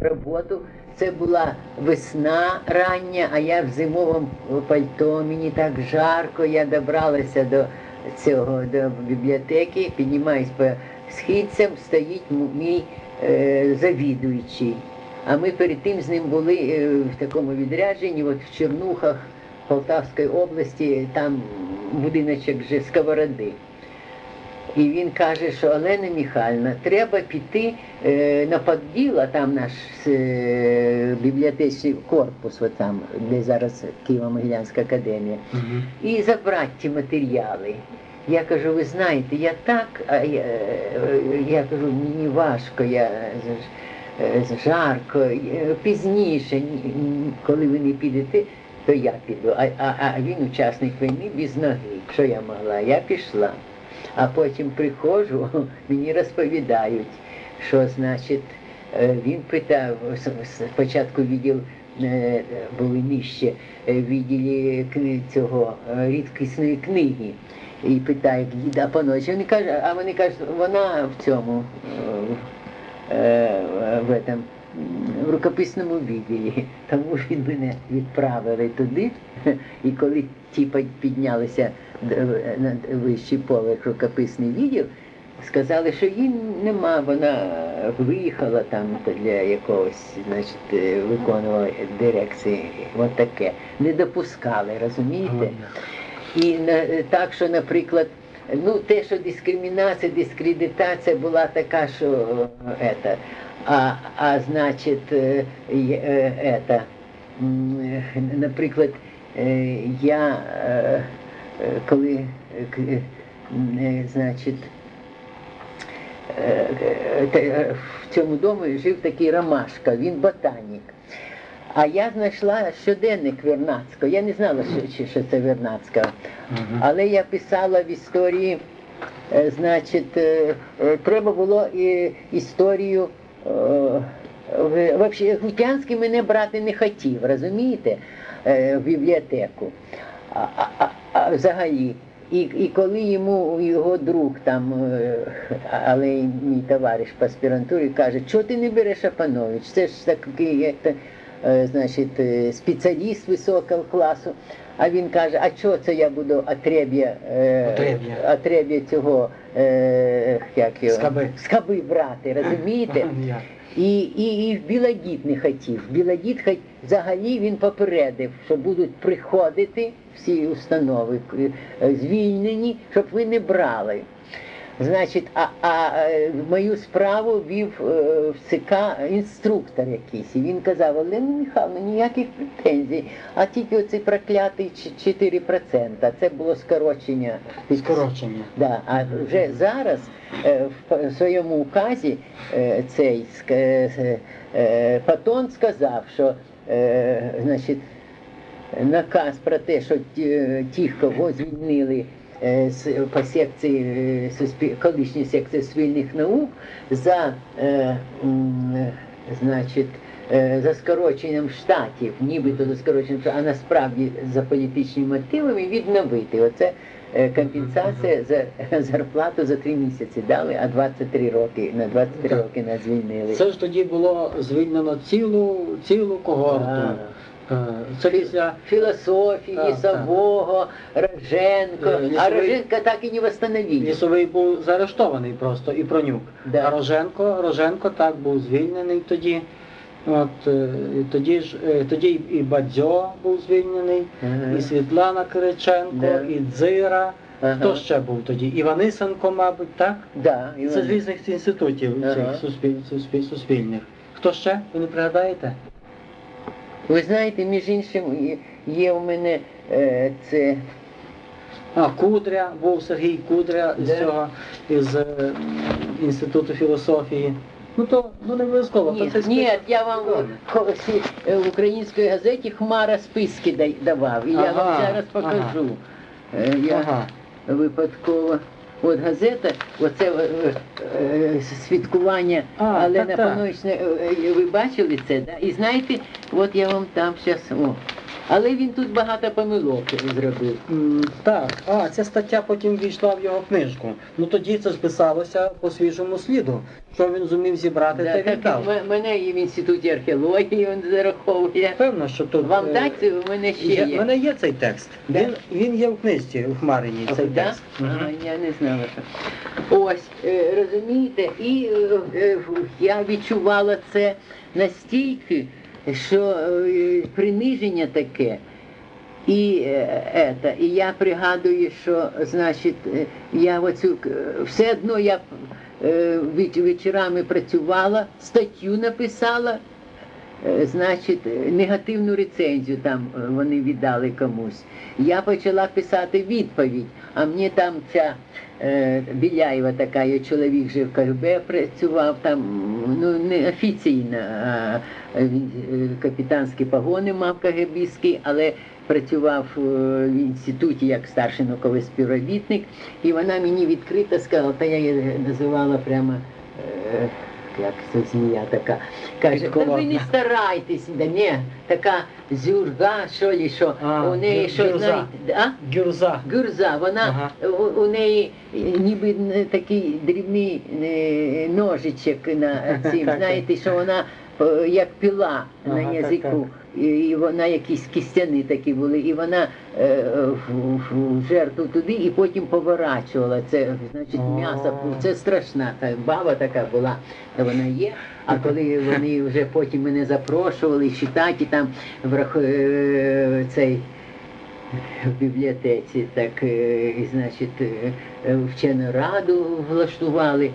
роботу. Це була весна рання, а я в зимовому пальто, мені так жарко, я добралася до цього до бібліотеки, піднімаюсь по східцям, стоїть мій е, завідуючий. А ми перед тим з ним були е, в такому відрядженні, от в Чернухах Полтавської області, там будиночок вже сковороди. І він каже, що Олена Михайлівна, треба піти е, на Поділ, а там наш е, бібліотечний корпус, от там, де зараз Києво-Могилянська академія, Мгм. і забрати ті матеріали. Я кажу, ви знаєте, я так, а я, е, я кажу, мені важко, я е, з- жарко, е, пізніше, ні- ні, коли ви не підете, то я піду. А, а, а він учасник війни без ноги. Що я могла? Я пішла. А потім приходжу, мені розповідають, що значить, е, він питав, спочатку відділ е, були нижче, е, відділі цього рідкісної книги. І питає, а поночі. Вони кажуть, а вони кажуть, вона в цьому в этом, в рукописному відділі. Тому він мене відправили туди. І коли ті піднялися на вищий поверх рукописний відділ, сказали, що її нема, вона виїхала там для якогось, значить, е, виконувала дирекції. От таке. Не допускали, розумієте? І на- так, що, наприклад, ну те, що дискримінація, дискредитація була така, що е, это, а, а значить, е, є- е, это, е, наприклад, е, я е, коли е, значить, в цьому домі жив такий Ромашка, він ботанік. А я знайшла щоденник Вернадського. Я не знала, що, що це. Мгм. Але я писала в історії, е, значить, е, треба було і історію. Е, в- Вообще, Гутянський мене брати не хотів, розумієте, е, в бібліотеку. А, а, а, взагалі. І, і коли йому його друг там, е, але мій товариш по аспірантурі каже, чого ти не береш Апанович? Це ж такий, як то, е, значить, е, спеціаліст високого класу. А він каже, а чого це я буду отреб'я, е, Отреб'я. цього е, як його? Скаби. скаби брати, розумієте? І, і, і в Білодід не хотів. Білодід хот... взагалі він попередив, що будуть приходити всі установи е, звільнені, щоб ви не брали. Значить, а, а е, мою справу вів е, в ЦК інструктор якийсь. І він казав, Олена Михайловна, ніяких претензій, а тільки оцей проклятий 4%. Це було скорочення. Скорочення. Да, а вже зараз е, в своєму указі цей Патон сказав, що значить, наказ про те, що ті, кого звільнили по секції е, колишньої секції суспільних наук за е, е, значить, е, за скороченням штатів, нібито за скороченням, штатів, а насправді за політичними мотивами відновити. Оце е, компенсація за зарплату за три місяці дали, а 23 роки на 23 Так. роки нас звільнили. Це ж тоді було звільнено цілу, цілу когорту. Е, Філософії, так. Савого, Роженко, Е, а Роженко так і не восстановили. лісовий був заарештований просто і пронюк. Да. А Роженко, Роженко так був звільнений тоді. От е, тоді ж тоді і Бадзьо був звільнений, Ага. і Світлана Кириченко, Да. і Дзира. Ага. Хто ще був тоді? Іванисенко, мабуть, так? Да, Це з різних інститутів Ага. цих суспіль, суспіль, суспільних. Хто ще? Ви не пригадаєте? Ви знаєте, між іншим, є- у мене е, це А, Кудря, був Сергій Кудря Де? цього із е, інституту філософії. Ну то ну не обов'язково. Ні, це ні, я вам е, в українській газеті Хмара списки давав. І я Ага, вам зараз покажу. Е, Я Ага. випадково. От газета, оце е, е, святкування А, але так-так. Панович, е, е, ви бачили це? Да? І знаєте, от я вам там зараз, Але він тут багато помилок зробив. М, Так, а ця стаття потім війшла в його книжку. Ну тоді це ж писалося по свіжому сліду. Що він зумів зібрати, Да, те так, віддав. м- мене і в інституті археології він зараховує. Певно, що тут. Вам е, дати, у мене ще є. є. У мене є цей текст. Да? Він, він є в книжці в Хмарині, цей Да? текст. Мгм. я не знала, що. Ось, е, розумієте, і е, е, я відчувала це настільки, що е, приниження таке. І, е, ета, і я пригадую, що значить, е, я оцю е, все одно я е, вечорами працювала, статтю написала, е, значить, е, негативну рецензію там е, вони віддали комусь. Я почала писати відповідь, а мені там ця е, Біляєва така, я чоловік же в КГБ працював, там ну не офіційно, а він е, капітанські погони мав КГБський, але працював е, в інституті як старший науковий співробітник, і вона мені відкрито сказала, та я її називала прямо. Як це змія така. Каже, та ви не старайтесь, да ні, така зюрга, що ли, що А, у неї, гюр- що гюрза. знаєте, а? Гюрза. Гюрза, вона Ага. у, у неї ніби такий дрібний е, ножичок на цим, знаєте, що вона як піла Ага, на так, язику. І, вона якісь кістяни такі були, і вона е, в, в жертву туди і потім поворачувала. Це значить м'ясо. Це страшна та баба така була, та вона є. А коли вони вже потім мене запрошували читати там врах, е, цей в бібліотеці, так, е, значить, е, е, вчену раду влаштували.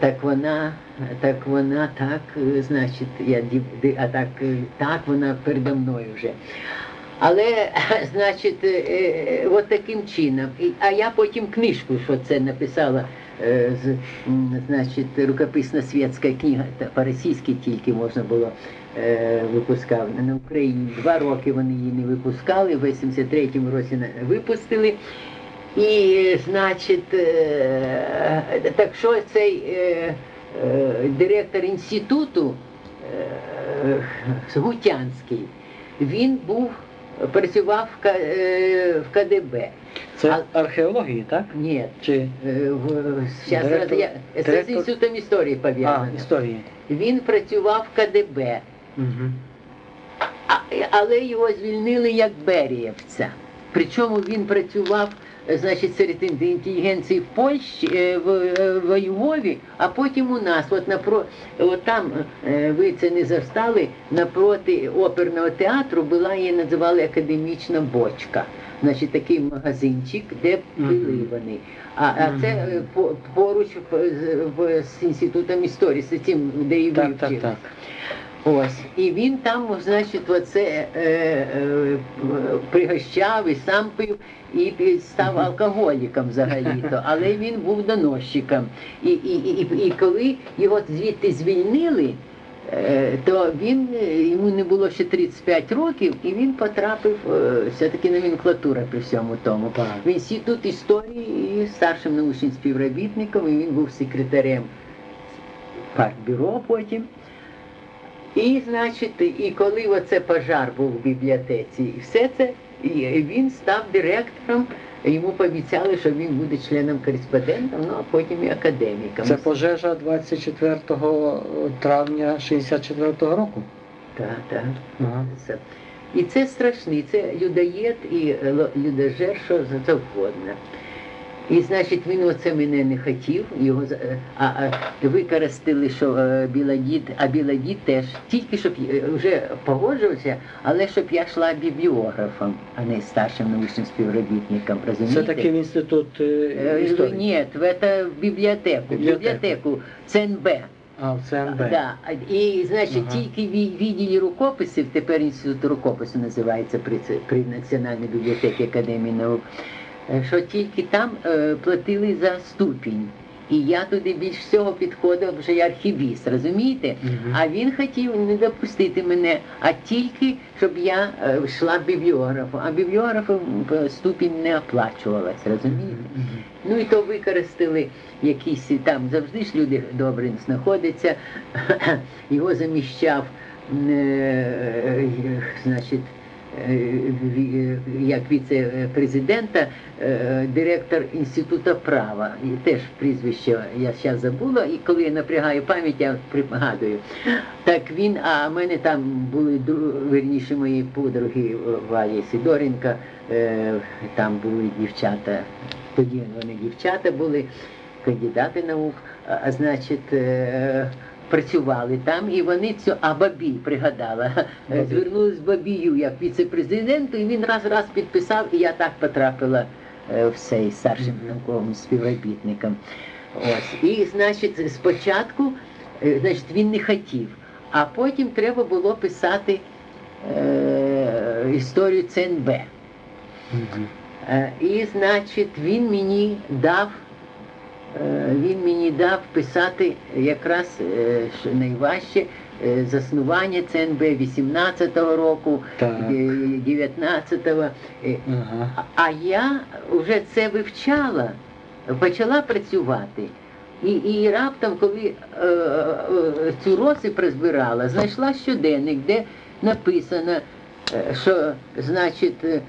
Так вона, так вона, так, е, значить, я а так, е, так вона передо мною вже. Але, значить, е, от таким чином. А я потім книжку, що це написала, значить, рукописна світська книга, по-російськи тільки можна було випускав на Україні. Два роки вони її не випускали, в 83-му році випустили. І, значить, е, так що цей е, е, директор інституту Гутянський, він був, працював в, КДБ. Це А- археології, так? Ні, Чи Директор- я, це з інститутом історії пов'язано. історії? Він працював в КДБ. Угу. А- але його звільнили як Берієвця. Причому він працював, значить, серед інтелігенції в Польщі, е, в, е, в Львові, а потім у нас. От напро, от там е, ви це не застали, напроти оперного театру була її називали академічна бочка. Значить, такий магазинчик, де пили вони. А, а це е, поруч з- інститутом історії, з цим, де і так. Ось. І він там, значить, оце е, е, пригощав і сам пив, і став алкоголіком взагалі-то, але він був доносчиком. І, і, і, і коли його звідти звільнили, е, то він, е, йому не було ще 35 років, і він потрапив е, все-таки номенклатура при всьому тому. В інститут історії і старшим научним співробітником, і він був секретарем партбюро потім. І, значить, і коли оце пожар був в бібліотеці, і все це, і він став директором, йому пообіцяли, що він буде членом кореспондентом, ну а потім і академіком. Це пожежа 24 травня 64-го року. Так, так. Ага. І це страшний, це людоєд і е, людожер, що за завгодно. І значить він оце мене не хотів, його е, а, а використали, що е, Біладід, а Біладід теж тільки щоб е, вже погоджувався, але щоб я йшла бібліографом, а не старшим научним співробітником. Розумієте? Це такий в інститут е, Е, історії. Ні, в, это, в бібліотеку, в Бібліотеку. ЦНБ. А, в ЦНБ. Да. І значить, Ага. тільки в відділі рукописів, тепер інститут рукопису називається при, при Національній бібліотеці Академії наук, що тільки там е, платили за ступінь. І я туди більш всього підходив вже як архівіст, розумієте? Мгм. А він хотів не допустити мене, а тільки щоб я е, йшла бібліографом. А бібліографом е, ступінь не оплачувалась, розумієте? Мгм. Ну і то використали якісь там завжди ж люди добрі знаходяться. Його заміщав, е, е, значить, е, як віце-президента, е, директор Інституту права. І теж прізвище я зараз забула, і коли я напрягаю пам'ять, я пригадую. Так він, а в мене там були вірніше мої подруги Валі Сидоренка, е, там були дівчата, тоді вони дівчата були, кандидати наук, а значить. Е, Працювали там, і вони цю а Бабій пригадала. Е, Бабій. Звернулись з Бабію як віце-президенту, і він раз-раз підписав, і я так потрапила е, в цей старшим науковим співробітником. Ось. І, значить, спочатку е, значить, він не хотів, а потім треба було писати е, історію ЦНБ. Е, І, значить, він мені дав, е, він мені дав писати якраз е, найважче е, заснування ЦНБ 18-го року, е, 19-го. Е, Ага. а- я вже це вивчала, почала працювати. І, і раптом, коли е, е, цю розсип розбирала, знайшла щоденник, де написано, е, що значить, е, е,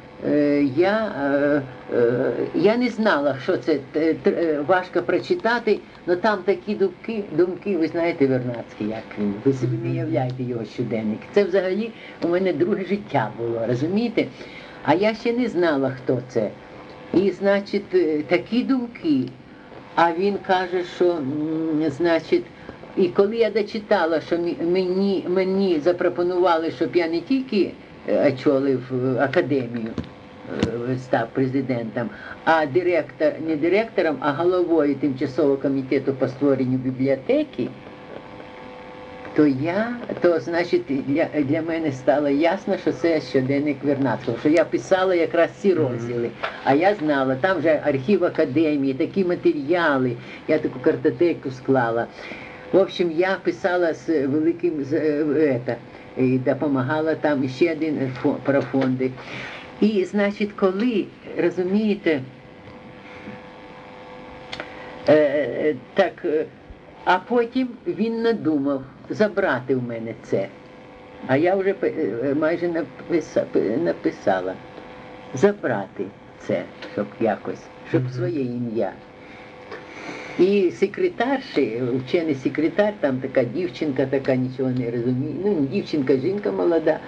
я, е, е, я не знала, що це е, е, важко прочитати, але там такі думки, думки, ви знаєте, Вернадський, як він, ви собі не являєте його щоденник. Це взагалі у мене друге життя було, розумієте? А я ще не знала, хто це. І, значить, е, такі думки. А він каже, що, значить, і коли я дочитала, що мені, мені запропонували, щоб я не тільки е, очолив е, академію, е, став президентом, а директор, не директором, а головою тимчасового комітету по створенню бібліотеки, то я, то значить для, для мене стало ясно, що це щоденник Вернадського, що я писала якраз ці розділи. А я знала, там вже архів академії, такі матеріали, я таку картотеку склала. В общем, я писала з великим з, е, ета, і допомагала там ще один фо- про фонди. І, значить, коли, розумієте, е, так, е, а потім він надумав забрати в мене це. А я вже е, майже написала забрати це, щоб якось, щоб своє ім'я. І секретарші, вчений секретар, там така дівчинка, така нічого не розуміє. Ну, дівчинка, жінка молода.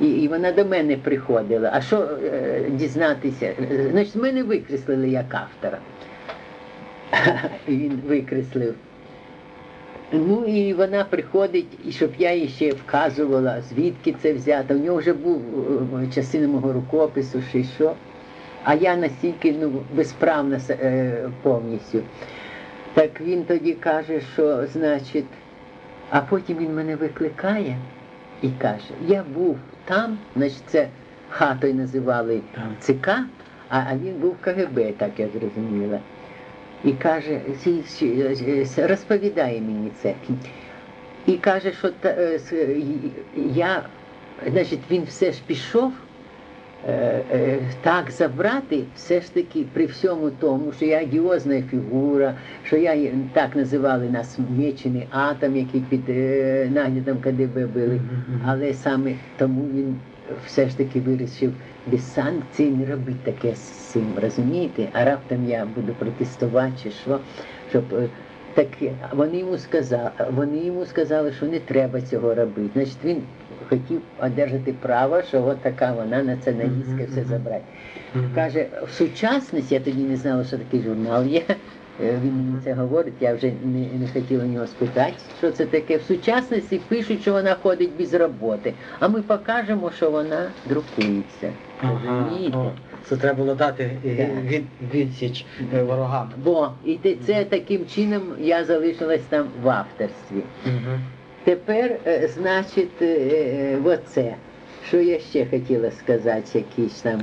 І, і вона до мене приходила. А що е, дізнатися? Значить, мене викреслили як автора. Він викреслив. Ну і вона приходить, і щоб я їй ще вказувала, звідки це взято. У нього вже був е, частина мого рукопису, чи що. А я настільки ну, безправна е, повністю. Так він тоді каже, що значить, а потім він мене викликає і каже, я був там, значить, це хатою називали ЦК, а, він був КГБ, так я зрозуміла. І каже, «Сі- сі- е, розповідає мені це. І каже, що та, е, я, значить, він все ж пішов так забрати, все ж таки при всьому тому, що я одіозна фігура, що я так називали нас мечений атом, який під е, наглядом КДБ били. Але саме тому він все ж таки вирішив без санкцій не робити таке з цим, розумієте? А раптом я буду протестувати чи що, щоб. Так вони йому сказали, вони йому сказали, що не треба цього робити. Значить, він хотів одержати право, що от така вона націоналістська Мгм, все забрати. Каже, в сучасності я тоді не знала, що такий журнал є. Е, Він мені це говорить, я вже не, не хотіла нього спитати, що це таке. В сучасності пишуть, що вона ходить без роботи, а ми покажемо, що вона друкується. Ага, Розумієте? Це треба було дати е, від, відсіч е, ворогам. Бо і це таким чином я залишилась там в авторстві. Мгм. Тепер, е, значить, оце. Що я ще хотіла сказати, якісь там.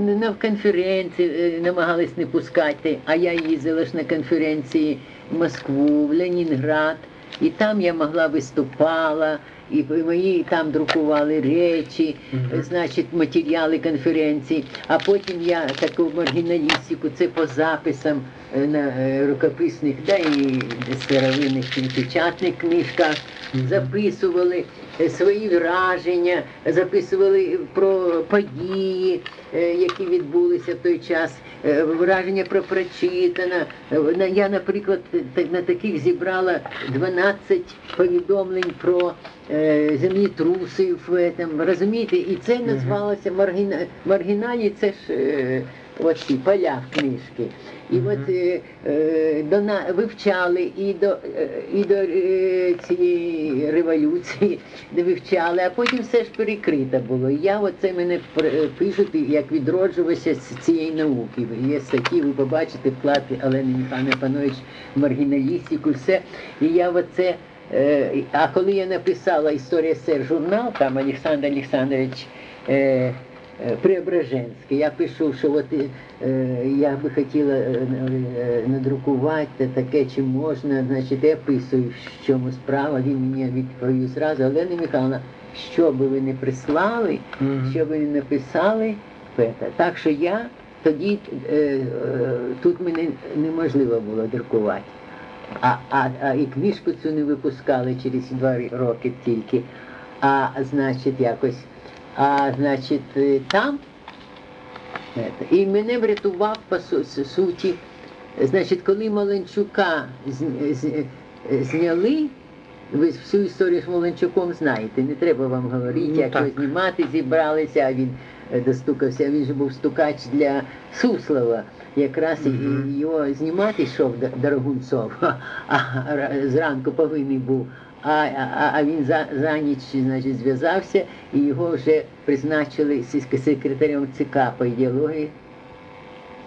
На конференції намагались не пускати, а я їздила ж на конференції в Москву, в Ленінград, і там я могла виступала, і мої там друкували речі, значить, матеріали конференцій. А потім я таку маргіналістику, це по записам е, на е, рукописних, да і старовинних і печатних книжках записували е, свої враження, записували про події, які відбулися в той час, враження про прочитане. Я, наприклад, на таких зібрала 12 повідомлень про е, землетруси в этом, розумієте, і це називалося маргіна... маргіналі, це ж е, оці поля в книжки. І Мгм. от е, е, до на вивчали і до е, і до е, цієї революції, де вивчали, а потім все ж перекрито було. І я оце мене пишуть, як відроджувався з цієї науки. Є статті, ви побачите вклад Олени Михайловни Панович маргіналістику, все. І я оце. Е, А коли я написала історія СССР журнал, там Олександр Олександрович е, е, Преображенський, я пишу, що от я би хотіла надрукувати таке, чи можна, значить, я писую, в чому справа, він мені відповів зразу, Олена Михайловна, що би ви не прислали, що ви не написали, Петра. Так що я тоді тут мене неможливо було друкувати. А, а, а і книжку цю не випускали через два роки тільки. А значить, якось. А значить, е, там. І мене врятував по суті. Значить, коли Маленчука е, зняли, ви всю історію з Маленчуком знаєте, не треба вам говорити, Ну, як його знімати зібралися, а він е, достукався, він же був стукач для Суслова. Якраз Мгм. його знімати йшов Дорогунцов, а ра- зранку повинен був. А, а, а він за, за ніч значить, зв'язався і його вже призначили секретарем ЦК по ідеології.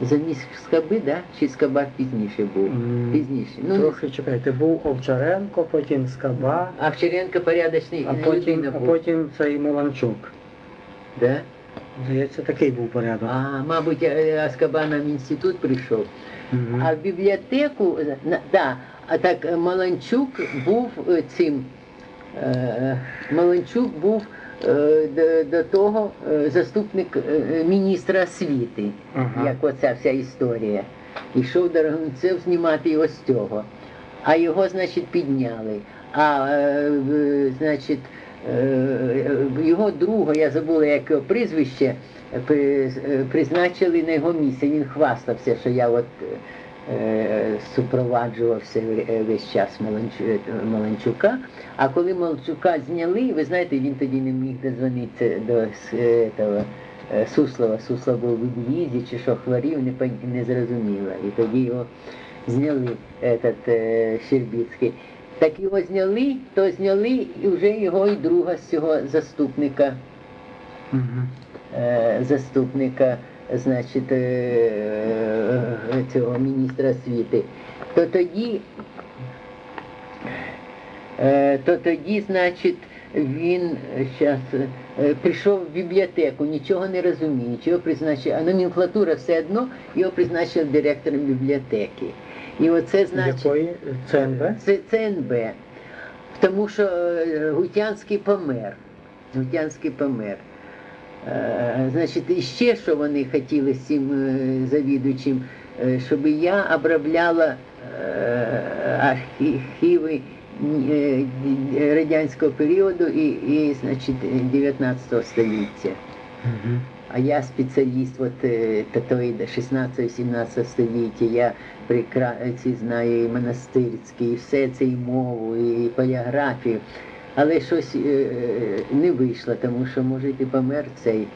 Замість Скаби, да? чи Скаба пізніше був? М, Пізніше. Ну, Трохи чекайте, був Овчаренко, потім Скаба, а Вчеренко порядочний а потім, людина а потім цей Меланчук. Да? Здається, такий був порядок. А, мабуть, е, Аскаба нам в інститут прийшов. Мгм. А в бібліотеку, на- да, а так е, Маланчук був е, цим. е, Маланчук був е, до, до того е, заступник е, міністра освіти, Ага. як оця вся історія. Ішов Дорогунцев знімати його з цього. А його, значить, підняли. А е, значить, е, його друга, я забула, як його прізвище, е, призначили на його місце. Він хвастався, що я от е, супроваджувався е, весь час е, Маланчука. А коли Маланчука зняли, ви знаєте, він тоді не міг дозвонитися до с- е, е, Суслова. Суслов був у від'їзді чи що хворів, не, не зрозуміло. І тоді його зняли, этот, е, Щербіцький. Так його зняли, то зняли і вже його і друга з цього заступника. Е, заступника, значить, е, цього міністра освіти, то тоді, е, то тоді, значить, він е, прийшов в бібліотеку, нічого не розуміє, його призначив, а номенклатура все одно його призначили директором бібліотеки. І оце значить. Якої? ЦНБ? Це ЦНБ. Тому що е, Гутянський помер. Гутянський помер. Е, Значить, і ще що вони хотіли з цим е, завідувачем, щоб я обробляла архіви радянського періоду і, і значить, 19 століття. А я спеціаліст от, е, такої 16-17 століття. Я прекрасно знаю і монастирський, і все це, і мову, і поліграфію. Але щось е, е, не вийшло, тому що, може, і помер цей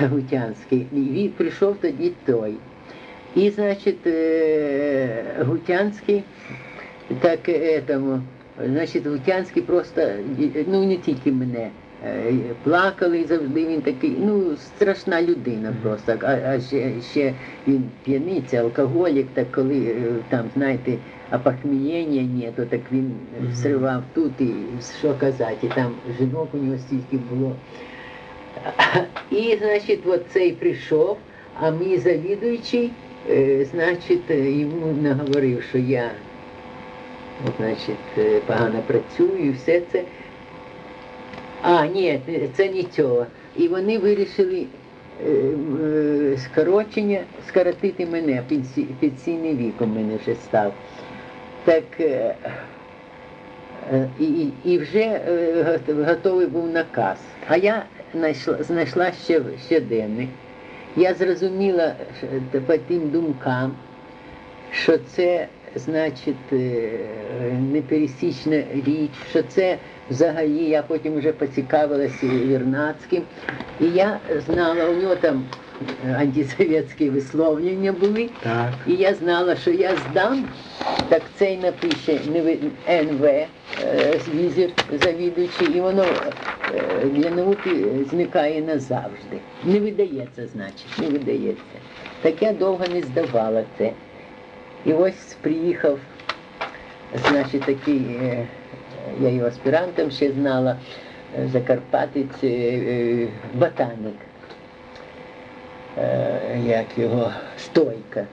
Гутянський. І він прийшов тоді той. І, значить, е, Гутянський, так этому, значить, Гутянський просто, ну не тільки мене, е, плакали завжди він такий, ну, страшна людина просто. А, а ще, ще він п'яниця, алкоголік, так коли е, там, знаєте, опохмілення нету, так він е, зривав тут і що казати, і там жінок у нього стільки було. І, значить, от цей прийшов, а мій завідуючий, е, значить, е, йому наговорив, що я, от, значить, е, погано працюю і все це. А, ні, це не цього. І вони вирішили е, е, скорочення, скоротити мене, пенсійний вік у мене вже став. Так е, е, і, і- вже е, готовий був наказ. А я знайшла, знайшла ще щоденник. Я зрозуміла по тим думкам, що це значить е, непересічна річ, що це взагалі я потім вже поцікавилася Вірнацьким. І я знала, у нього там е, антисовєтські висловлення були. Так. І я знала, що я здам, так цей напише НВ, е, візір завідуючий, і воно е, для науки зникає назавжди. Не видається, значить, не видається. Так я довго не здавала це. І ось приїхав, значить, такий, я його аспірантом ще знала, е, Закарпатець, е, е, ботаник. Як його стойка.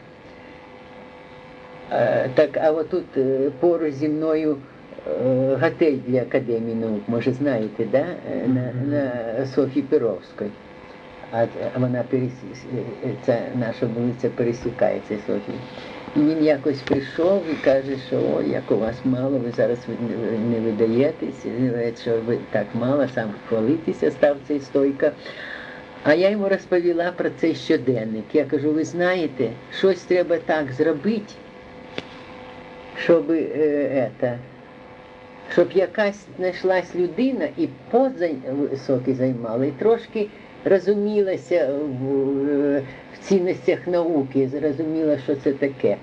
Так, а отут поруч зі мною готель для Академії наук, може знаєте, да? На, на Софії Перовської. А вона пересі... е, ця наша вулиця пересікається Софії. І він якось прийшов і каже, що о, як у вас мало, ви зараз не- видаєтесь, е, що ви так мало, сам хвалитися став цей стойка. А я йому розповіла про цей щоденник. Я кажу, ви знаєте, щось треба так зробити, щоб, е, это, щоб якась знайшлась людина і поза високі займала, і трошки розумілася в, е, в цінностях науки, зрозуміла, що це таке.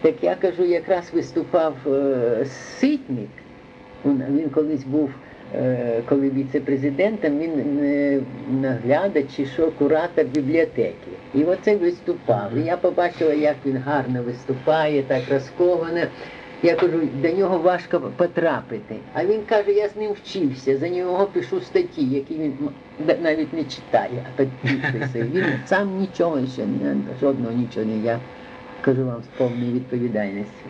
Так я кажу, якраз виступав е, Ситник, він колись був, е, коли віце-президентом, він е, наглядач чи що, куратор бібліотеки. І оце виступав. І я побачила, як він гарно виступає, так розковано. Я кажу, до нього важко потрапити. А він каже, я з ним вчився, за нього пишу статті, які він навіть не читає, а так підписує. Він сам нічого ще, не, жодного нічого не я кажу вам з повною відповідальністю.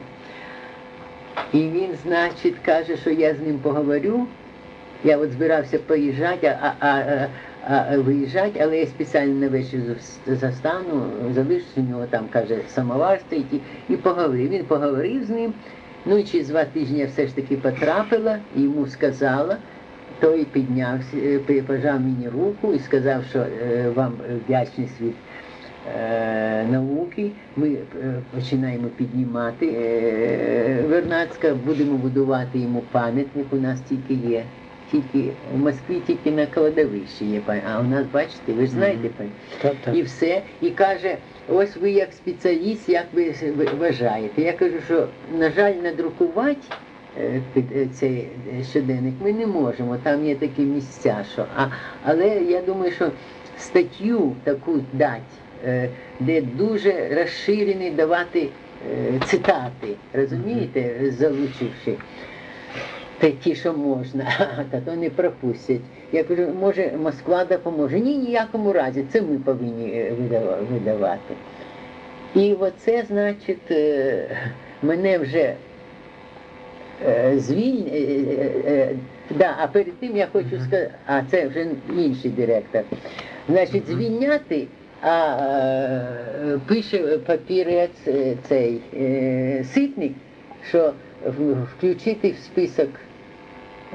І він, значить, каже, що я з ним поговорю. Я от збирався поїжджати, а, а, а, а виїжджати, але я спеціально на вечір застану, залишився у нього там, каже, самовар стоїть, і, поговорив. Він поговорив з ним. Ну і через два тижні я все ж таки потрапила, йому сказала, той піднявся, е, пожав мені руку і сказав, що е, вам вдячність від е, науки. Ми е, починаємо піднімати е, Вернацька, будемо будувати йому пам'ятник. У нас тільки є. Тільки в Москві тільки на кладовищі є пам'ятник. А у нас, бачите, ви ж знаєте пам'ятник. І все. І каже, ось ви як спеціаліст, як ви вважаєте? Я кажу, що, на жаль, надрукувати е, е, цей е, щоденник ми не можемо, там є такі місця, що. А, але я думаю, що статтю таку дати, е, де дуже розширений давати е, цитати, розумієте, залучивши. Ті, що можна, та то не пропустять. Я кажу, може Москва допоможе. Ні, ніякому разі, це ми повинні е, видава- видавати. І оце, значить, е, мене вже е, звіль... е, е, е, Да, а перед тим я хочу сказати, а це вже інший директор. Значить, звільняти, а е, пише папірець е, цей е, ситник, що включити в список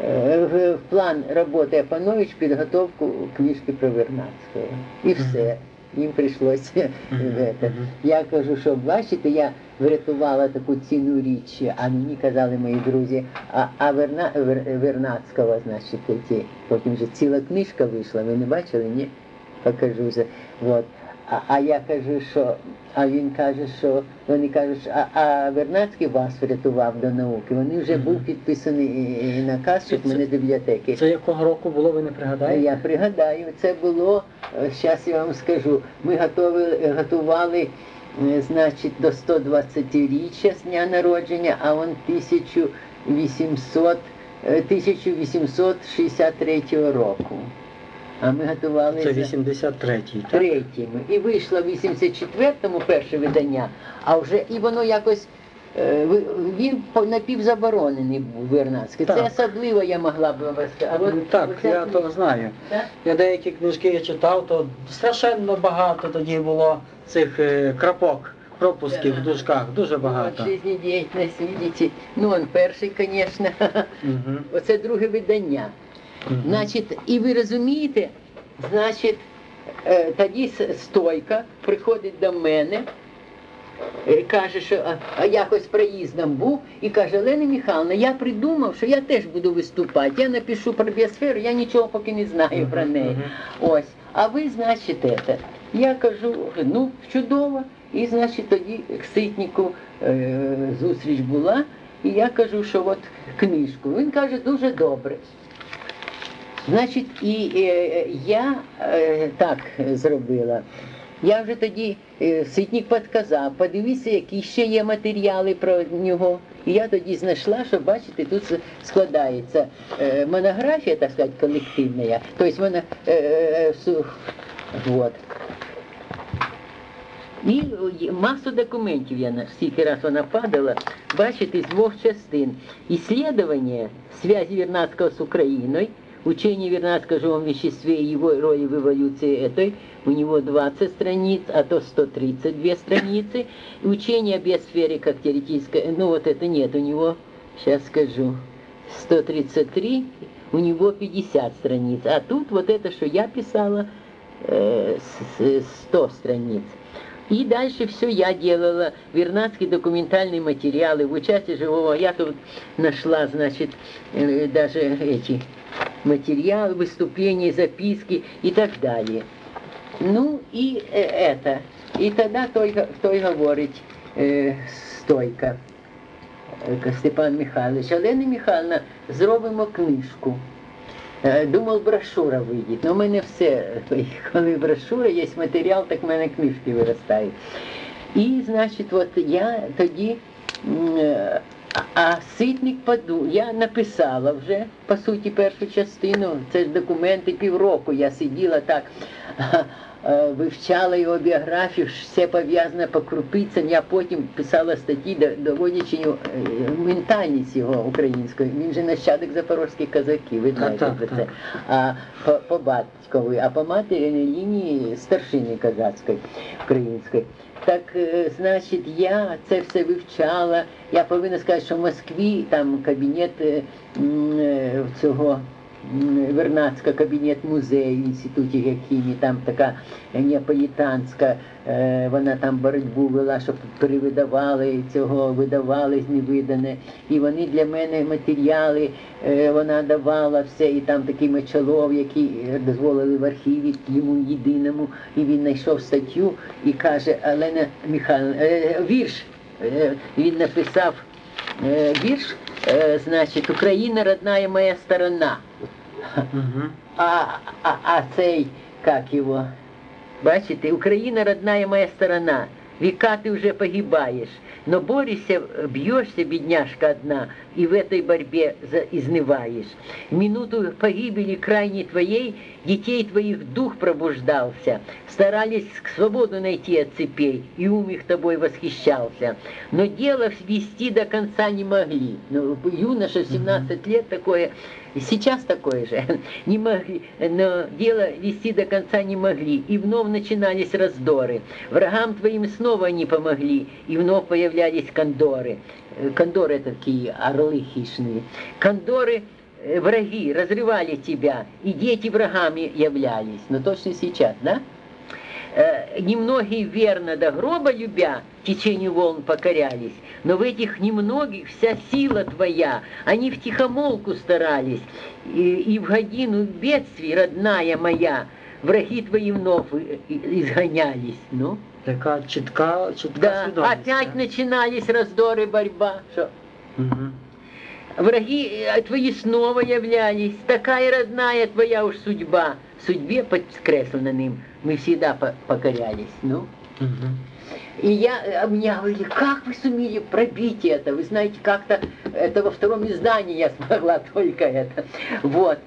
е, в план роботи Апанович підготовку книжки про Вернадського. І все. Їм прийшлося. Я кажу, що бачите, я врятувала таку цінну річ, а мені казали мої друзі, а, а Верна, Вер, Вернадського, значить, ті, потім вже ціла книжка вийшла, ви не бачили, ні? Покажу вже. Вот. А, а я кажу, що, а він каже, що вони кажуть, а, а Вернадський вас врятував до науки. Вони вже був підписаний і- і наказ, щоб Це- мене з бібліотеки. Це якого року було, ви не пригадаєте? Я пригадаю, це було, зараз я вам скажу, ми готували, е, значить, до 120-річчя з дня народження, а он 1800, е, 1863 року. А ми готували Це 83-й, так? третім. І вийшло в 84-му перше видання, а вже і воно якось е, він по- напівзаборонений був Вернадський. Це особливо я могла б вам розказати. Ну, так, оця я то знаю. так? Я деякі книжки читав, то страшенно багато тоді було цих е, крапок, пропусків в дужках, дуже багато. От, жизнедіяльність, видите. Ну, он перший, звісно. Угу. Оце друге видання. Значить, і ви розумієте, значить, е, тоді стойка приходить до мене, е, каже, що а, якось проїздом був, і каже, Олена Михайловна, я придумав, що я теж буду виступати. Я напишу про біосферу, я нічого поки не знаю про неї. Ось. А ви, значить, це. Я кажу, ну, чудово. І, значить, тоді к Ситніку е, зустріч була, і я кажу, що от книжку. Він каже, дуже добре. Значить, і е, я е, так зробила. Я вже тоді е, Ситник підказав, подивіться, які ще є матеріали про нього. І я тоді знайшла, що бачите, тут складається е, монографія, так сказати, колективна. Тобто вона е, е, вот. І масу документів я стільки раз вона падала, бачите, з двох частин. Исследование связи Вернадского с Украиной, учение Вернадского о живом веществе и его роли в эволюции этой, у него 20 страниц, а то 132 страницы. Учение о биосфере как теоретическое, ну вот это нет, у него, сейчас скажу, 133, у него 50 страниц. А тут вот это, что я писала, э, с- с- 100 страниц. И дальше все я делала. Вернадские документальные материалы в участии живого. Я тут нашла, значит, э, даже эти материалы, выступления, записки и так далее. Ну и э, это. И тогда той, га- той говорить э, стойка. е, Степан Михайлович, Олена Михайловна, зробимо книжку. Е, Думав, брошура вийде. Ну, у мене все, коли брошура, є матеріал, так в мене книжки виростають. І, значить, от я тоді, м, е, а- ситник поду, я написала вже, по суті, першу частину, це ж документи півроку, я сиділа так, е, вивчала його біографію, все пов'язане по крупицям, я потім писала статті, доводячи е, ментальність його української. Він же нащадок запорозьких козаків, ви знаєте так, про це. так. А по, по батькові, а по материній лінії старшини козацької української. Так, е, значить, я це все вивчала. Я повинна сказати, що в Москві там кабінет е, е, цього м, Вернадська кабінет музею в інституті Гехімії, там така неаполітанська, е, вона там боротьбу вела, щоб перевидавали цього, видавали невидане. І вони для мене матеріали е, вона давала все, і там такий мечолов, який е, дозволили в архіві йому єдиному, і він знайшов статтю і каже, Олена Михайловна, вірш, він написав вірш, значить, Україна родная моя сторона. А, а, а цей, как его, бачите, Украина родная моя сторона, века ты уже погибаешь, но борешься, бьешься, бедняжка одна, и в этой борьбе изнываешь. Минуту погибели крайней твоей, детей твоих дух пробуждался, старались к свободу найти от цепей, и ум их тобой восхищался. Но дело вести до конца не могли. Ну, юноша в 17 лет такое, и сейчас такое же, не могли, но дело вести до конца не могли, и вновь начинались раздоры. Врагам твоим снова не помогли, и вновь появлялись кондоры. Э, Кондоры это такие орлы хищные. Кондоры э, враги разрывали тебя, и дети врагами являлись. Но точно сейчас, да? Э, Немногие верно до гроба любя течению волн покорялись, но в этих немногих вся сила твоя, они в тихомолку старались, и, и в годину бедствий, родная моя, враги твои вновь изгонялись. Ну, Така чітка, чітка да, свідомість. опять начинались раздоры, борьба. Что? Угу. Враги э, твои снова являлись, такая родная твоя уж судьба. Судьбе подкреслено им мы всегда по- покорялись. Ну, Угу. И я, а меня говорили, как вы сумели пробить это? Вы знаете, как-то это во втором издании я смогла только это. Вот.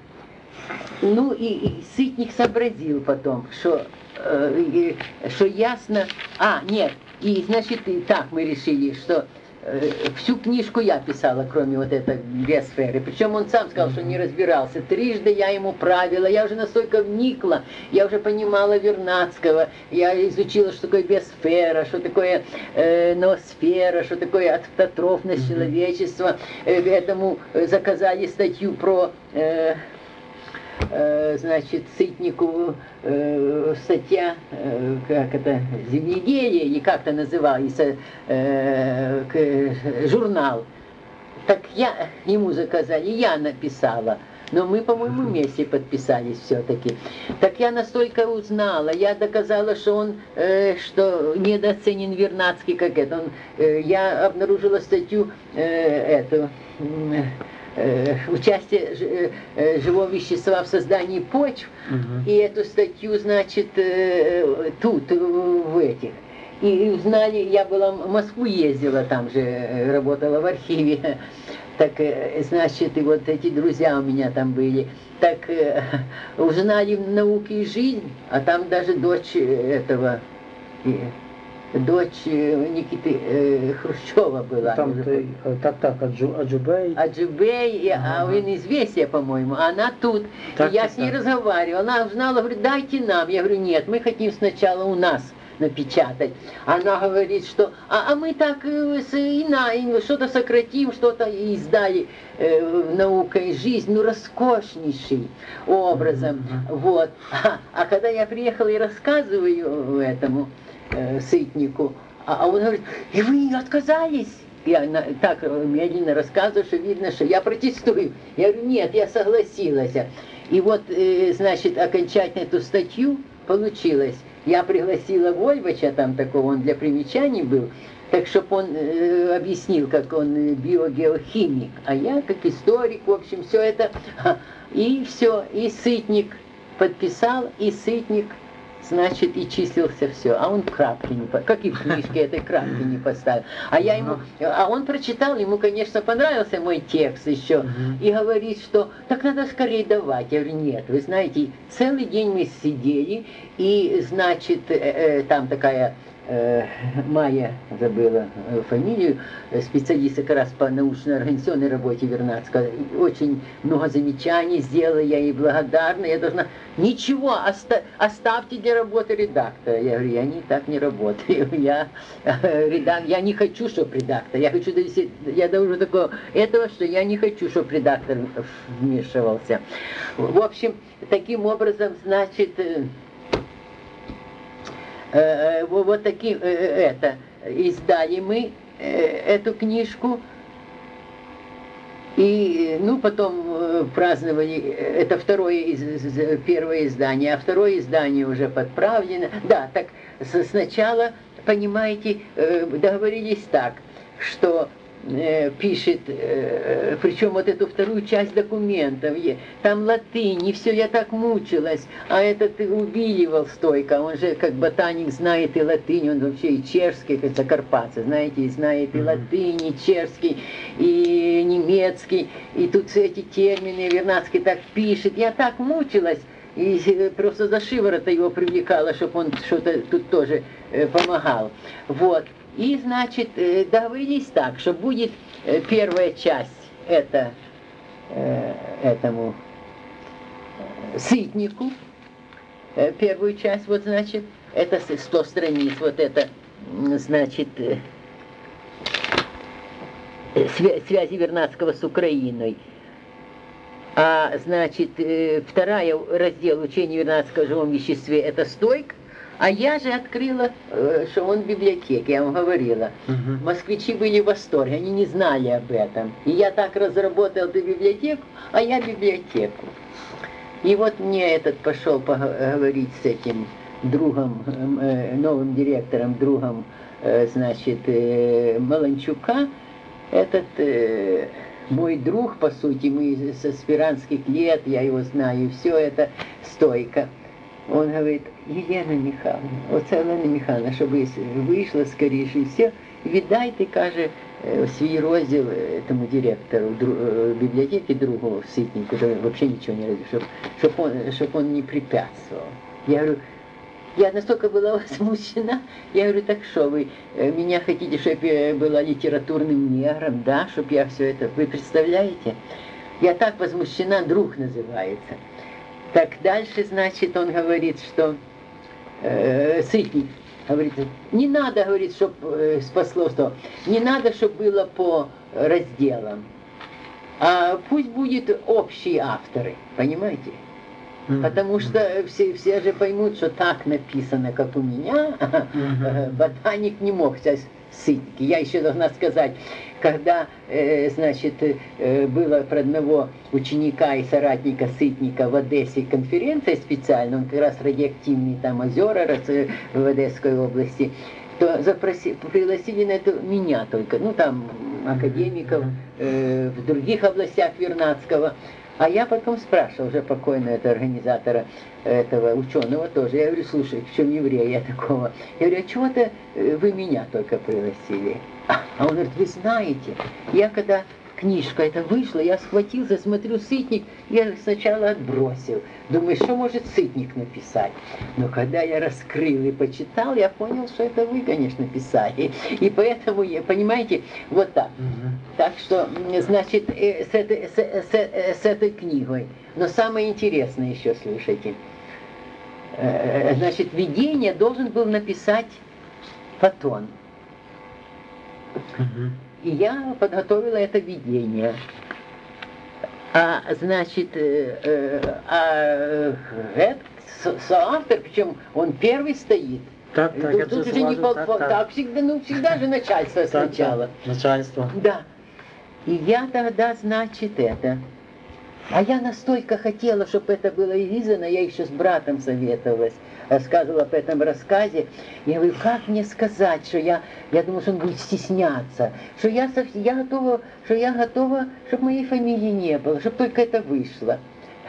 Ну и, и Сытник сообразил потом, что, э, и- что ясно... А, нет, и значит, и так мы решили, что э, всю книжку я писала, кроме вот этой биосферы. Причем он сам сказал, что не разбирался. Трижды я ему правила, я уже настолько вникла, я уже понимала Вернадского, я изучила, что такое биосфера, что такое э, ноосфера, что такое автотрофность человечества. Э, этому заказали статью про... Э, Э, значит, Сытнику э, статья, э, как это, земледелие, или как-то назывался, журнал. Так я ему заказали, я написала. Но мы, по-моему, вместе подписались все-таки. Так я настолько узнала, я доказала, что он, э, что недооценен Вернадский, как это. Он, э, я обнаружила статью э, эту, э, Э, участие э, э, живого вещества в создании почв, угу. и эту статью, значит, тут, в этих. И узнали, я была в Москву ездила, там же работала в архиве, так, значит, и вот эти друзья у меня там были, так узнали науки и жизнь, а там даже дочь этого дочь э, Никиты э, Хрущева была. Там ты, э, так, так, Аджу, Аджубей. Аджубей, ага. а он известия, по-моему, она тут. Так, и я так, с ней так. разговаривала, она узнала, говорит, дайте нам. Я говорю, нет, мы хотим сначала у нас напечатать. Она говорит, что а, а мы так и что-то сократим, что-то издали э, наука и жизнь, ну раскошнейший образом. Mm-hmm. Вот. А, а когда я приехала и рассказываю этому, э, сытнику. А, а он говорит, и вы отказались? Я так медленно рассказываю, что видно, что я протестую. Я говорю, нет, я согласилась. И вот, э, значит, окончательно эту статью получилось. Я пригласила Вольвача, там такого, он для примечаний был, так, чтобы он э, объяснил, как он биогеохимик, а я как историк, в общем, все это. И все, и Сытник подписал, и Сытник значит, и числился все. А он крапки не поставил, как и в книжке этой крапки не поставил. А я ему, а он прочитал, ему, конечно, понравился мой текст еще, и говорит, что так надо скорее давать. Я говорю, нет, вы знаете, целый день мы сидели, и, значит, э, э, там такая Майя, забыла э, фамилию, э, специалиста как раз по научно-организационной работе Вернадского. Очень много замечаний сделала, я ей благодарна. Я должна... Ничего, оста... оставьте для работы редактора. Я говорю, я не так не работаю. Я, редак... я не хочу, чтобы редактор. Я хочу довести... Я довожу такого этого, что я не хочу, чтобы редактор вмешивался. В общем, таким образом, значит, Э, э, вот таким, э, это, издали мы эту книжку, и, ну, потом праздновали, это второе, первое издание, а второе издание уже подправлено. Да, так сначала, понимаете, договорились так, что Э, пишет, э, причем вот эту вторую часть документов, там латынь, и все, я так мучилась, а этот убиливал стойко, он же как ботаник знает и латынь, он вообще и чешский, как Закарпатцы, знаете, знает и латынь, и чешский, и немецкий, и тут все эти термины, Вернадский так пишет, я так мучилась, и э, просто за шиворот его привлекала, чтобы он что-то тут тоже помогал. Вот. И, значит, э, договорились так, что будет э, первая часть, это э, этому сытнику, первую часть, вот, значит, это 100 страниц, вот это, значит, связи Вернадского с Украиной. А, значит, вторая раздел учения Вернадского о живом веществе – это стойк, а я же открыла, э, что он в библиотеке, я вам говорила. Угу. Москвичи были в восторге, они не знали об этом. И я так разработал эту библиотеку, а я библиотеку. И вот мне этот пошел поговорить с этим другом, э, новым директором, другом, э, значит, Маланчука. Этот мой друг, по сути, мы с аспирантских лет, я его знаю, все это стойко. Он говорит, Єлена Михайловна, оце Олена Михайловна, щоб вийшла скоріше і все, віддайте, каже, свій розділ этому директору библиотеки другого Ситнику, который вообще ничего не развил, чтобы, чтобы, он, чтобы он не препятствовал. Я говорю, Я настолько была возмущена, я говорю, так что вы э, меня хотите, чтобы я была литературным негром, да, чтобы я все это, вы представляете? Я так возмущена, друг называется. Так дальше, значит, он говорит, что э, сытник, говорит, не надо, говорит, чтобы э, спасло что, не надо, чтобы было по разделам, а пусть будет общие авторы, понимаете? Потому что все, все же поймут, что так написано, как у меня. Ботаник не мог сейчас сытники. Я еще должна сказать, когда, э, значит, э, было про одного ученика и соратника Сытника в Одессе конференция специальная, он как раз радиоактивные там озера э, в Одесской области, то запросили, пригласили на это меня только, ну там академиков э, в других областях Вернадского. А я потом спрашивал уже покойного этого организатора, этого ученого тоже. Я говорю, слушай, в чем еврей я такого? Я говорю, а чего-то э, вы меня только пригласили. А он говорит, вы знаете, я когда книжка эта вышла, я схватился, смотрю, сытник, я сначала отбросил. Думаю, что может сытник написать? Но когда я раскрыл и почитал, я понял, что это вы, конечно, писали. И поэтому, понимаете, вот так. Угу. Так что, значит, э, с этой, с, с, с этой книгой. Но самое интересное еще, слушайте. Э, значит, видение должен был написать Фотон. Угу. И я подготовила это видение. А значит, э, э, а э, соавтор, причем он первый стоит. Так, так, тут, тут уже не пол, так, так. так, всегда, ну всегда же начальство сначала. Начальство. Да. И я тогда, значит, это. А я настолько хотела, чтобы это было издано, я еще с братом советовалась рассказывал об этом рассказе. Я говорю, как мне сказать, что я, я думаю, что он будет стесняться, что я, я готова, что я готова, чтобы моей фамилии не было, чтобы только это вышло.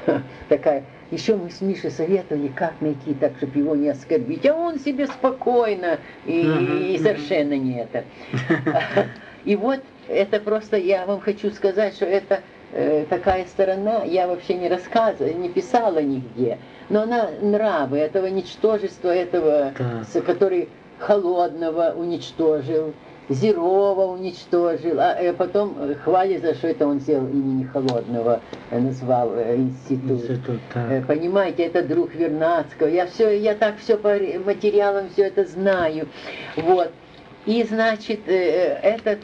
Такая, еще мы с Мишей советовали, как найти так, чтобы его не оскорбить, а он себе спокойно и, и совершенно не это. И вот это просто, я вам хочу сказать, что это э, такая сторона, я вообще не рассказывала, не писала нигде но она нравы этого ничтожества, этого, да. который холодного уничтожил, Зерова уничтожил, а э, потом хвалит за что это он сделал имени Холодного, э, назвал э, институт. институт так. Понимаете, это друг Вернадского. Я все, я так все по материалам все это знаю. Вот. И значит, этот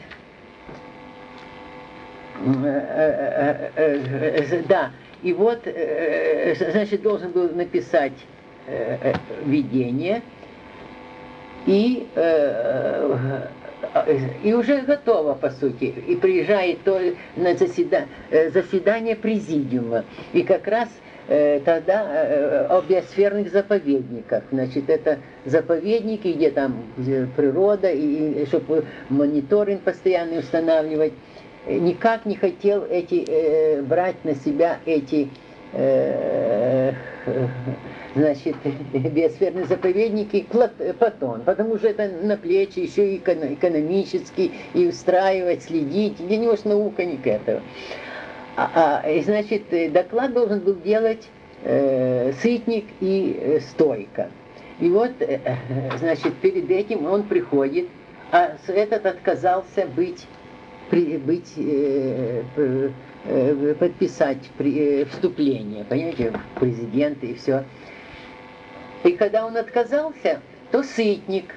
да, и вот, э, э, значит, должен был написать э, видение, и, и уже готово, по сути. И приезжает то на заседание, заседание президиума. И как раз тогда о биосферных заповедниках. Значит, это заповедники, где там природа, и, и чтобы мониторинг постоянно устанавливать никак не хотел эти, э, брать на себя эти э, значит, биосферные заповедники Платон, потому что это на плечи еще и экономически, и устраивать, следить, для него же наука не к этому. А, а, и, значит, доклад должен был делать э, Сытник и э, Стойко. И вот, э, значит, перед этим он приходит, а этот отказался быть при, быть, э, э, подписать при, э, вступление, понимаете, президента и все. И когда он отказался, то Сытник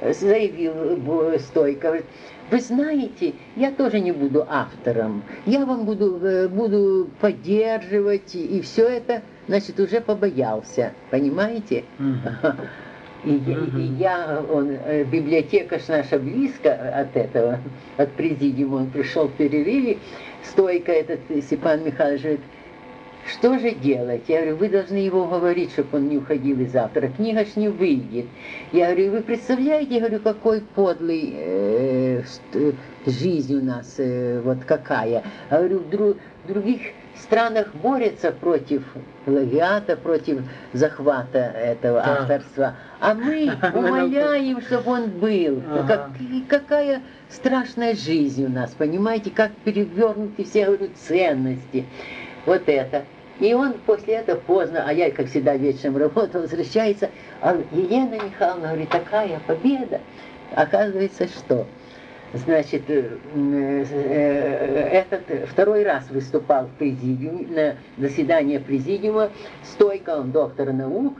заявил стойко, говорит, вы знаете, я тоже не буду автором, я вам буду, э, буду поддерживать, и все это, значит, уже побоялся, понимаете? Mm-hmm. И, и, и я, он, э, библиотека ж наша близко от этого, от президиума, он пришел в перерыве, стойко этот Степан Михайлович говорит, что же делать? Я говорю, вы должны его говорить, чтобы он не уходил из автора. Книга ж не выйдет. Я говорю, вы представляете, я говорю, какой подлый э, жизнь у нас, э, вот какая. Я говорю, в, друг, в других странах борются против плагиата, против захвата этого да. авторства. А мы умоляем, чтобы он был. Ага. Как, какая страшная жизнь у нас, понимаете, как перевернуты все говорю, ценности. Вот это. И он после этого поздно, а я, как всегда, вечером работал, возвращается, а Елена Михайловна говорит, такая победа. Оказывается, что? Значит, э, э, этот второй раз выступал в президиуме, на заседание президиума, стойко, он доктор наук,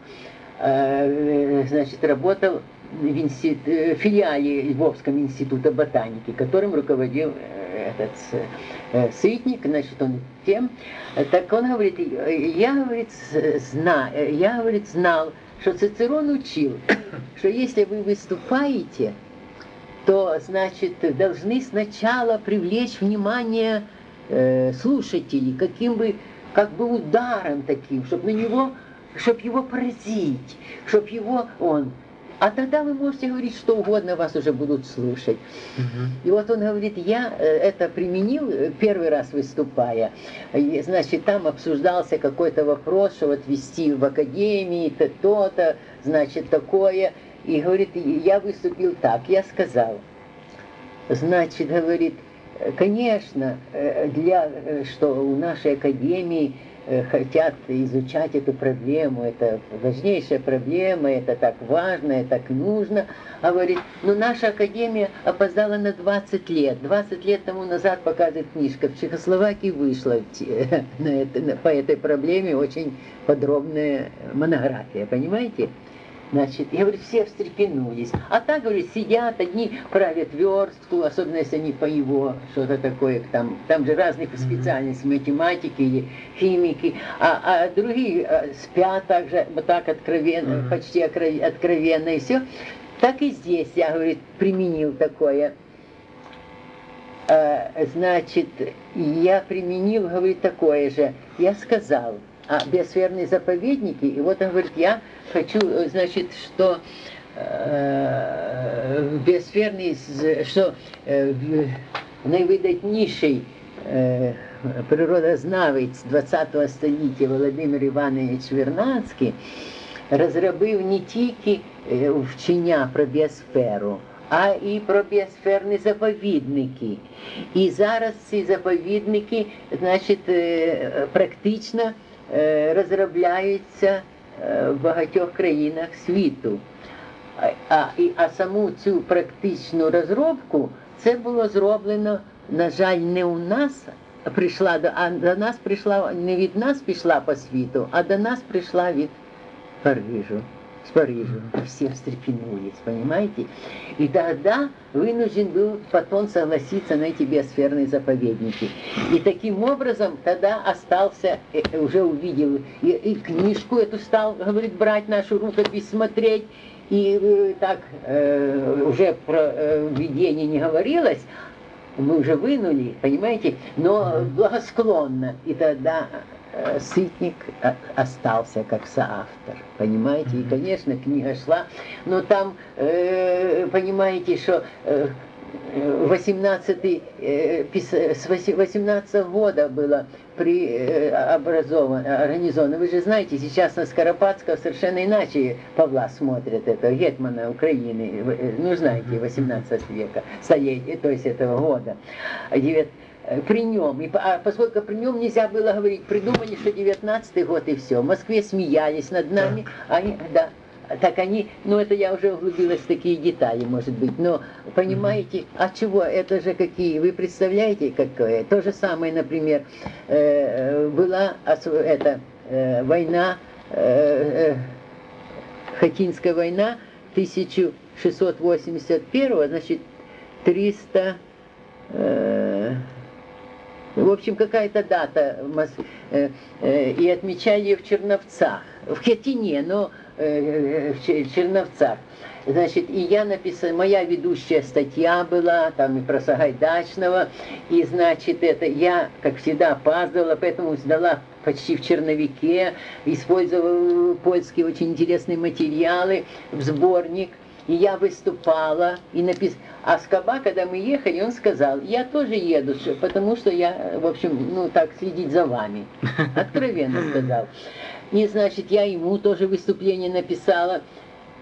э, значит, работал в институт, филиале Львовского института ботаники, которым руководил этот Сытник, значит, он тем. Так он говорит, я, говорит, зна, я, говорит, знал, что Цицерон учил, что если вы выступаете, то, значит, должны сначала привлечь внимание э, слушателей, каким бы, как бы ударом таким, чтобы на него, чтобы его поразить, чтобы его он. А тогда вы можете говорить что угодно, вас уже будут слушать. Угу. И вот он говорит, я э, это применил э, первый раз выступая. Значит, там обсуждался какой-то вопрос, что вот вести в академии, то то-то, значит, такое. И говорит, я выступил так, я сказал. Значит, говорит, конечно, э, для, э, что у нашей академии э, хотят изучать эту проблему, это важнейшая проблема, это так важно, это так нужно. А говорит, ну наша академия опоздала на 20 лет. 20 лет тому назад показывает книжка, в Чехословакии вышла на это, по этой проблеме очень подробная монография, понимаете? Значит, я говорю, все встрепенулись. А так, говорю, сидят, одни правят верстку, особенно если они по его, что-то такое, там, там же разных специальностей, математики или химики, а, а другие а, спят также, вот так откровенно, mm-hmm. почти откровенно и все. Так и здесь я, говорит, применил такое. А, значит, я применил, говорит, такое же. Я сказал, а биосферные заповедники, и вот он говорит, я хочу, значит, что э, биосферный, что э, найвидатніший э, природознавець 20-го століття Володимир Іванович Вернадський розробив не тільки е, вчення про біосферу, а і про біосферні заповідники. І зараз ці заповідники, значить, е, практично Е, розробляються е, в багатьох країнах світу. А а саму цю практичну розробку це було зроблено, на жаль, не у нас прийшла до а до нас прийшла не від нас пішла по світу, а до нас прийшла від Парижу с Парижем. Все встрепенулись, понимаете? И тогда вынужден был Патон согласиться на эти биосферные заповедники. И таким образом тогда остался, э, уже увидел, и, и книжку эту стал, говорит, брать нашу рукопись, смотреть. И э, так э, уже про э, видение не говорилось, мы уже вынули, понимаете, но благосклонно. И тогда Э, Сытник э, остался как соавтор, понимаете? И, конечно, книга шла, но там, э, понимаете, что 18 с 18 года было при образовано, организовано. Вы же знаете, сейчас на Скоропадского совершенно иначе Павла смотрят, это Гетмана Украины, ну знаете, 18 века, столетия, то есть этого года. Э, при нем. И, а поскольку при нем нельзя было говорить, придумали, что 19 год и все. В Москве смеялись над нами. Так. Они, да, так они, ну это я уже углубилась в такие детали, может быть, но понимаете, а чего, это же какие, вы представляете, какое? То же самое, например, э, была эта э, война, Хатинская война 1681, значит, 300 в общем, какая-то дата э, э, и отмечали ее в Черновцах, в Хетине, но э, в Черновцах. Значит, и я написала, моя ведущая статья была, там и про Сагайдачного, и, значит, это я, как всегда, опаздывала, поэтому сдала почти в черновике, использовала польские очень интересные материалы в сборник – и я выступала, и написала. А Скоба, когда мы ехали, он сказал, я тоже еду, потому что я, в общем, ну так, следить за вами. Откровенно сказал. И, значит, я ему тоже выступление написала.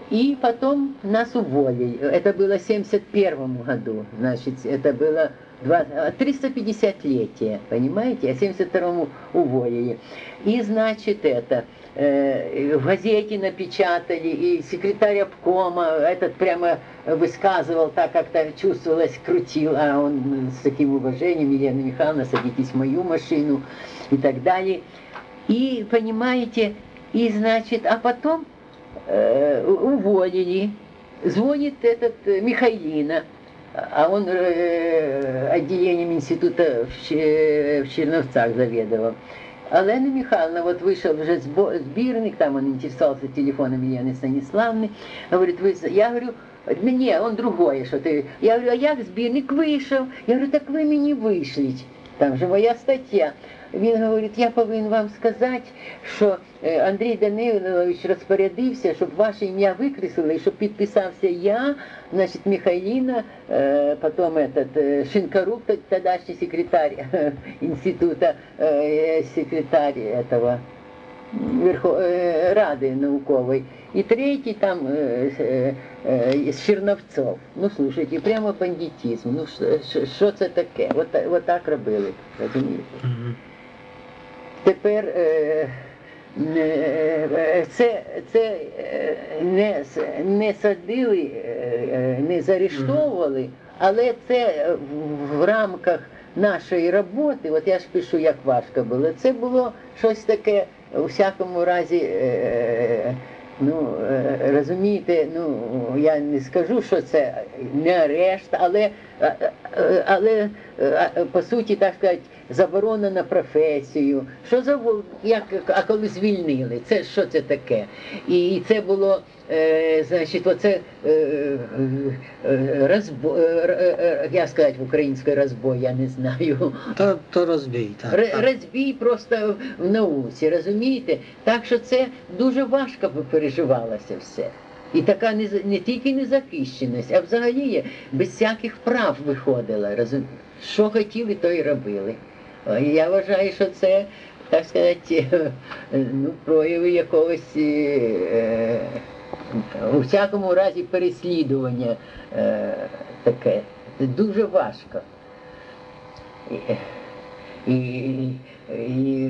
И потом нас уволили. Это было в 71 году, значит, это было Два- а, 350-летие, понимаете, а 72-му уволили. И, значит, это, в газете напечатали, и секретарь обкома этот прямо высказывал так, как-то чувствовалось, крутил, а он с таким уважением, Елена Михайловна, садитесь в мою машину и так далее. И, понимаете, и, значит, а потом э, уволили. Звонит этот э, Михайлина, а он э, отделением института в, в Черновцах заведовал. Олена Михайловна, вот вышел уже сбо- сбирник, там он интересовался телефоном Елены Станиславны, говорит, вы, з- я говорю, не, он другое, що ти. Я говорю, а як збірник вийшов? Я говорю, так ви мені вишліть. Там же моя стаття. Він говорить, я повинен вам сказати, що е, Андрій Данилович розпорядився, щоб ваше ім'я викреслили, і щоб підписався я, значить, Михайліна, е, потім этот, е, Шинкарук, т- тогдашний секретарь інститута, е, секретарь этого, Верхо... е, Ради наукової. І третій там е, е, е, з Черновцов. Ну, слушайте, прямо бандитизм. Ну, що- що- що це таке? От, та- от так робили, розумієте? Мгм. Тепер е, е, це, це е, не, не садили, е, е, не заарештовували, але це в- рамках нашої роботи, от я ж пишу, як важко було, це було щось таке, у всякому разі, е, ну, е, розумієте, ну, я не скажу, що це не арешт, але, е, е, але е, по суті, так сказати, заборона на професію. Що за як, а коли звільнили? Це що це таке? І це було, е, значить, оце е, е, розбо, е, е, е, як сказати в українській розбой, я не знаю. То, то розбій, так. Р- Розбій просто в науці, розумієте? Так що це дуже важко переживалося все. І така не, не тільки незахищеність, а взагалі без всяких прав виходила. Розум... Що хотіли, то й робили. Я вважаю, що це, так сказати, ну, прояви якогось е, у всякому разі переслідування е, таке. Це дуже важко. І- і,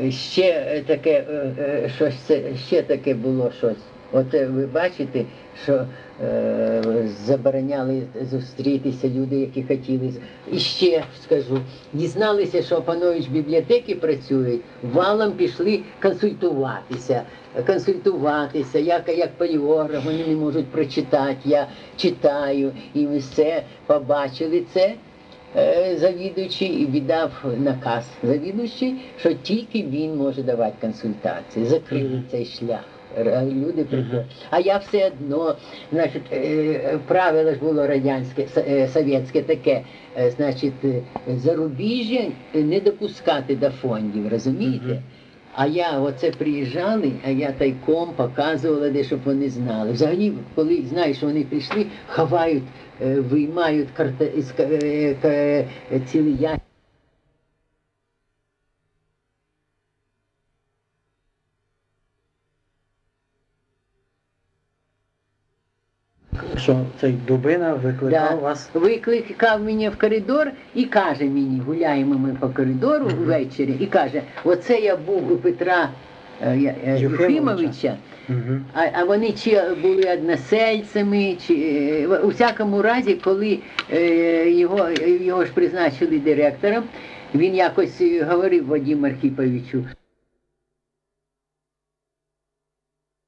і ще таке, е, е, щось ще таке було щось. От ви бачите, що е, забороняли зустрітися люди, які хотіли. І ще скажу, дізналися, що Панович бібліотеки працюють, валом пішли консультуватися. Консультуватися, як, як поліограф, вони не можуть прочитати, я читаю, і ми все побачили це е, завідуючий і віддав наказ завідуючий, що тільки він може давати консультації. Закрили цей шлях. Люди приходять. А я все одно, значить, е, правило ж було радянське, е, совєтське таке, е, значить, е, зарубіжжя не допускати до фондів, розумієте? А я оце приїжджали, а я тайком показувала, де щоб вони знали. Взагалі, коли знаєш, що вони прийшли, ховають, е, виймають карта е, е, цілий я. Що цей Дубина викликав Да. вас. Викликав мене в коридор і каже мені, гуляємо ми по коридору Мгм. ввечері, і каже, оце я був у Петра е, я- е, Єфимовича. Угу. А, а вони чи були односельцями, чи е, у всякому разі, коли е, його, його ж призначили директором, він якось е, говорив Вадиму Архіповичу,